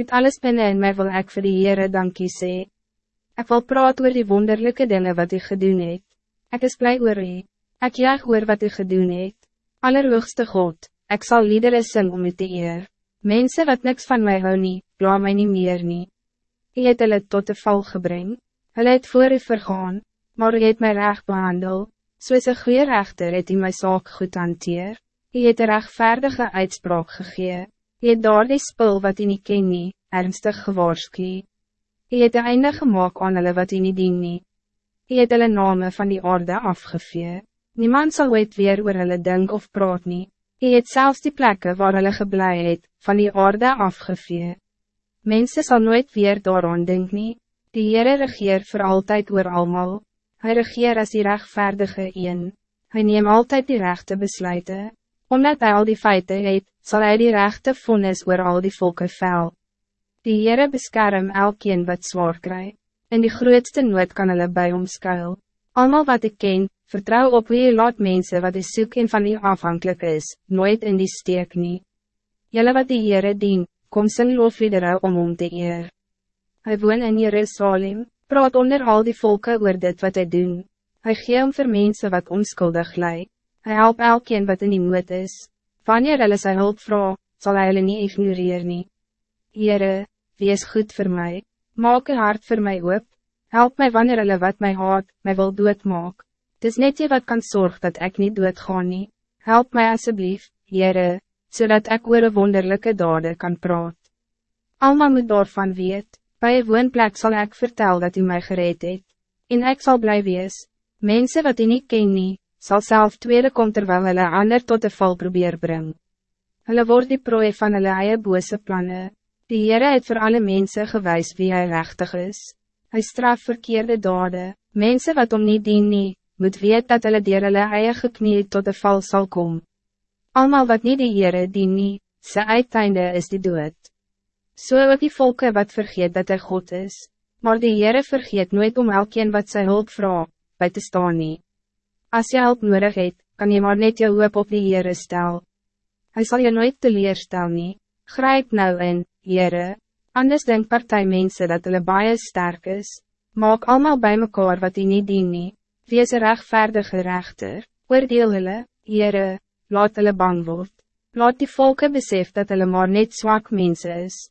Met alles binnen in mij wil ik voor die Heere dankie sê. Ik wil praat oor die wonderlijke dingen wat u gedoen het. Ik is blij oor u. Ik jaag oor wat u gedoen het. Allerhoogste God, ik zal liederen sing om u te eer. Mensen wat niks van mij hou nie, bla my nie meer nie. U het hulle tot de val gebring. Hulle het voor u vergaan, maar u het my recht behandel. Soos een goeie rechter het u my saak goed hanteer. U het een rechtvaardige uitspraak gegee. U het daar die spul wat u nie ken nie, ernstig gewaarskie. U het een einde gemaakt aan hulle wat u nie dien nie. U het hulle name van die orde afgevee. Niemand zal ooit weer oor hulle dink of praat nie. U het zelfs die plekken waar hulle geblei het, van die orde afgevee. Mensen zal nooit weer daaraan denk nie. Die Heere regeer voor altijd oor almal. Hij regeer als die rechtvaardige een. Hij neemt altijd die rechte besluiten. Omdat hij al die feiten heeft, zal hij die rechte vonnis oor al die volken vel. Die Heere beskerm elkeen wat zwaar krijgt. In die grootste nood kan hulle bij omskuil. Almal wat ik ken, vertrouw op wie laat mensen wat is soek en van die afhankelijk is, nooit in die steek nie. Julle wat die Heere dien, kom sing loofliedere om om te eer. Hij woon in Jerusalem, praat onder al die volken oor dit wat hij doen. Hij gee om vir mense wat onskuldig lijkt. Hij help elkeen wat in die moed is. Wanneer hulle sy hulp vraag, sal hy hulle nie ignoreer nie. Heere, wees goed voor mij. Maak een hart voor mij op. Help mij wanneer hulle wat mij haat, mij wil doodmaak. Dis net jy wat kan zorgen dat ik niet dood gaan nie. Help mij alsjeblieft, Heere, zodat ik oor een wonderlijke dade kan praat. Alma moet daarvan weet, bij een woonplek zal ik vertellen dat u mij gereed het. En ik zal blij wees. Mensen wat u niet ken nie, sal self tweede kom terwijl hulle ander tot de val probeer bring. Hulle word die prooi van hulle eie bose planne. Die Heere het voor alle mensen gewijs wie hij rechtig is. Hij straf verkeerde dade, mensen wat om niet dien nie, moet weet dat hulle dier hulle eie geknie tot de val zal komen. Almal wat niet die Heere dien nie, sy uiteinde is die dood. So ook die volke wat vergeet dat hij God is, maar die Heere vergeet nooit om elkeen wat sy hulp vraag, bij te staan nie. As jy hulp nodig het, kan je maar net jou hoop op die Heere stel. Hij zal je nooit teleurstel nie, grijp nou in, Heere, anders denk partij mensen dat hulle baie sterk is, maak allemaal bij mekaar wat die niet dien nie, wees een rechtvaardige rechter, oordeel hulle, Heere, laat hulle bang word, laat die volke besef dat hulle maar net zwak mensen is.